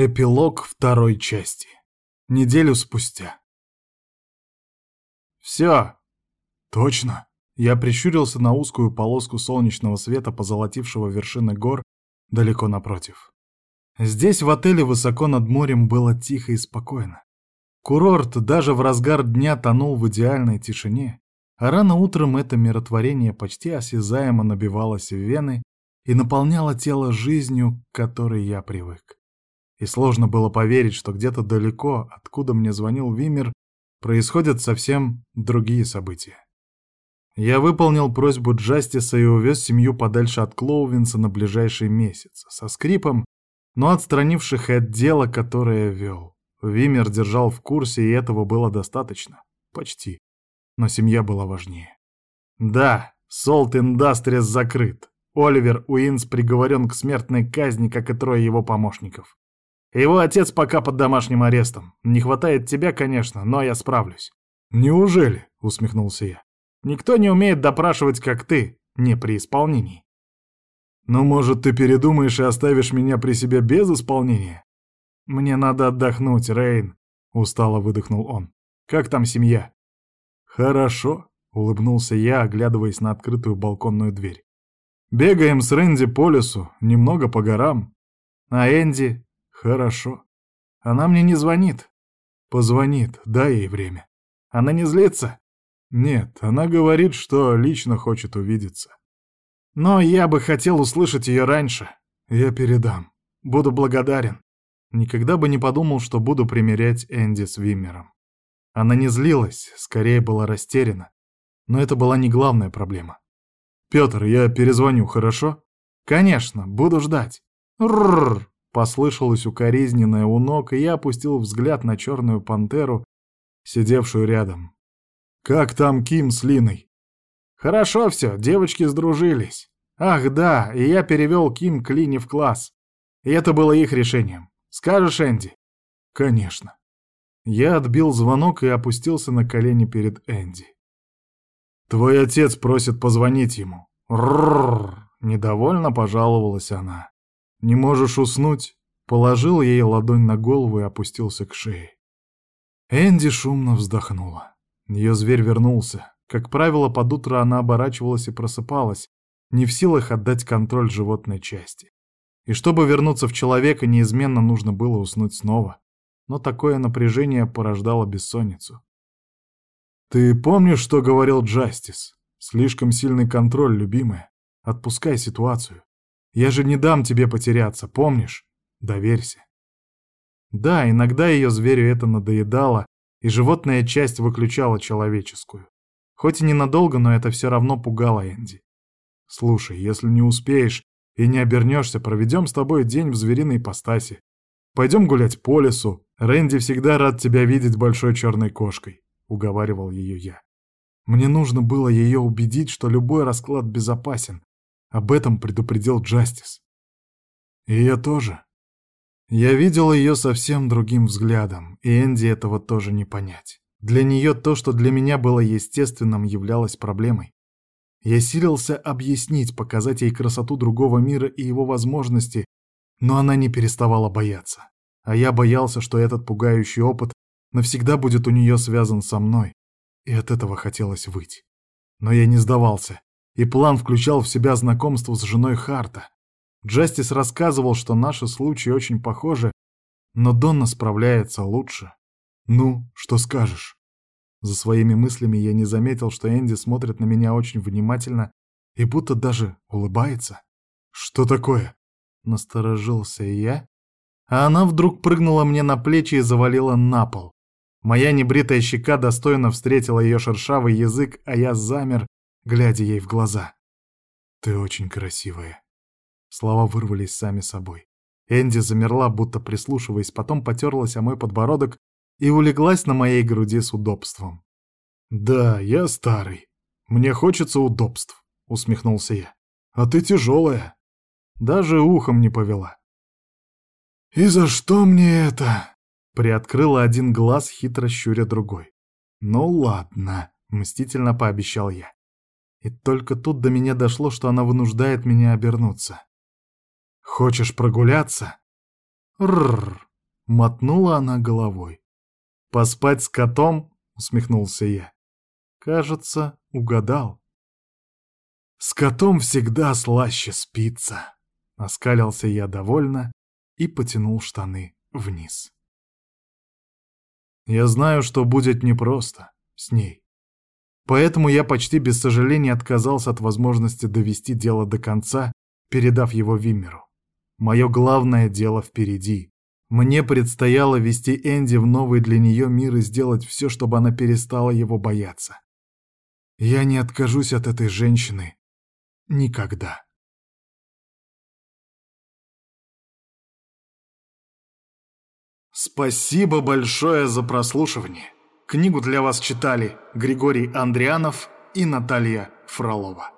Эпилог второй части. Неделю спустя. Все. Точно. Я прищурился на узкую полоску солнечного света, позолотившего вершины гор далеко напротив. Здесь, в отеле высоко над морем, было тихо и спокойно. Курорт даже в разгар дня тонул в идеальной тишине, а рано утром это миротворение почти осязаемо набивалось в вены и наполняло тело жизнью, к которой я привык. И сложно было поверить, что где-то далеко, откуда мне звонил Вимер, происходят совсем другие события. Я выполнил просьбу Джастиса и увез семью подальше от Клоувинса на ближайший месяц, со скрипом, но отстранивших от дела, которое вел. Вимер держал в курсе, и этого было достаточно. Почти. Но семья была важнее. Да, Солт Индастриас закрыт. Оливер Уинс приговорен к смертной казни, как и трое его помощников. Его отец пока под домашним арестом. Не хватает тебя, конечно, но я справлюсь. Неужели? Усмехнулся я. Никто не умеет допрашивать, как ты, не при исполнении. Ну, может, ты передумаешь и оставишь меня при себе без исполнения? Мне надо отдохнуть, Рейн, устало выдохнул он. Как там семья? Хорошо, улыбнулся я, оглядываясь на открытую балконную дверь. Бегаем с Рэнди по лесу, немного по горам. А Энди Хорошо. Она мне не звонит. Позвонит, дай ей время. Она не злится? Нет, она говорит, что лично хочет увидеться. Но я бы хотел услышать ее раньше. Я передам. Буду благодарен. Никогда бы не подумал, что буду примерять Энди с Виммером. Она не злилась, скорее была растеряна. Но это была не главная проблема. «Пётр, я перезвоню, хорошо?» «Конечно, буду ждать». «Рррр!» Послышалось укоризненное у ног, и я опустил взгляд на черную пантеру, сидевшую рядом. «Как там Ким с Линой?» «Хорошо все, девочки сдружились. Ах, да, и я перевел Ким к Лине в класс. И это было их решением. Скажешь, Энди?» «Конечно». Я отбил звонок и опустился на колени перед Энди. «Твой отец просит позвонить ему». «Ррррр!» — недовольно пожаловалась она. «Не можешь уснуть?» Положил ей ладонь на голову и опустился к шее. Энди шумно вздохнула. Ее зверь вернулся. Как правило, под утро она оборачивалась и просыпалась, не в силах отдать контроль животной части. И чтобы вернуться в человека, неизменно нужно было уснуть снова. Но такое напряжение порождало бессонницу. «Ты помнишь, что говорил Джастис? Слишком сильный контроль, любимая. Отпускай ситуацию. Я же не дам тебе потеряться, помнишь? Доверься. Да, иногда ее зверю это надоедало, и животная часть выключала человеческую. Хоть и ненадолго, но это все равно пугало Энди. Слушай, если не успеешь и не обернешься, проведем с тобой день в звериной ипостаси. Пойдем гулять по лесу. Рэнди всегда рад тебя видеть большой черной кошкой, — уговаривал ее я. Мне нужно было ее убедить, что любой расклад безопасен, об этом предупредил Джастис. И я тоже. Я видел ее совсем другим взглядом, и Энди этого тоже не понять. Для нее то, что для меня было естественным, являлось проблемой. Я силился объяснить, показать ей красоту другого мира и его возможности, но она не переставала бояться. А я боялся, что этот пугающий опыт навсегда будет у нее связан со мной, и от этого хотелось выйти. Но я не сдавался и план включал в себя знакомство с женой Харта. Джастис рассказывал, что наши случаи очень похожи, но Донна справляется лучше. «Ну, что скажешь?» За своими мыслями я не заметил, что Энди смотрит на меня очень внимательно и будто даже улыбается. «Что такое?» Насторожился я, а она вдруг прыгнула мне на плечи и завалила на пол. Моя небритая щека достойно встретила ее шершавый язык, а я замер, глядя ей в глаза. «Ты очень красивая». Слова вырвались сами собой. Энди замерла, будто прислушиваясь, потом потерлась о мой подбородок и улеглась на моей груди с удобством. «Да, я старый. Мне хочется удобств», — усмехнулся я. «А ты тяжелая. Даже ухом не повела». «И за что мне это?» — приоткрыла один глаз, хитро щуря другой. «Ну ладно», — мстительно пообещал я. И только тут до меня дошло, что она вынуждает меня обернуться. «Хочешь прогуляться?» «Рррр!» Мотнула она головой. «Поспать с котом?» — усмехнулся я. «Кажется, угадал». «С котом всегда слаще спится», — оскалился я довольно и потянул штаны вниз. Я знаю, что будет непросто с ней. Поэтому я почти без сожаления отказался от возможности довести дело до конца, передав его Виммеру. Мое главное дело впереди. Мне предстояло вести Энди в новый для нее мир и сделать все, чтобы она перестала его бояться. Я не откажусь от этой женщины никогда. Спасибо большое за прослушивание. Книгу для вас читали Григорий Андрианов и Наталья Фролова.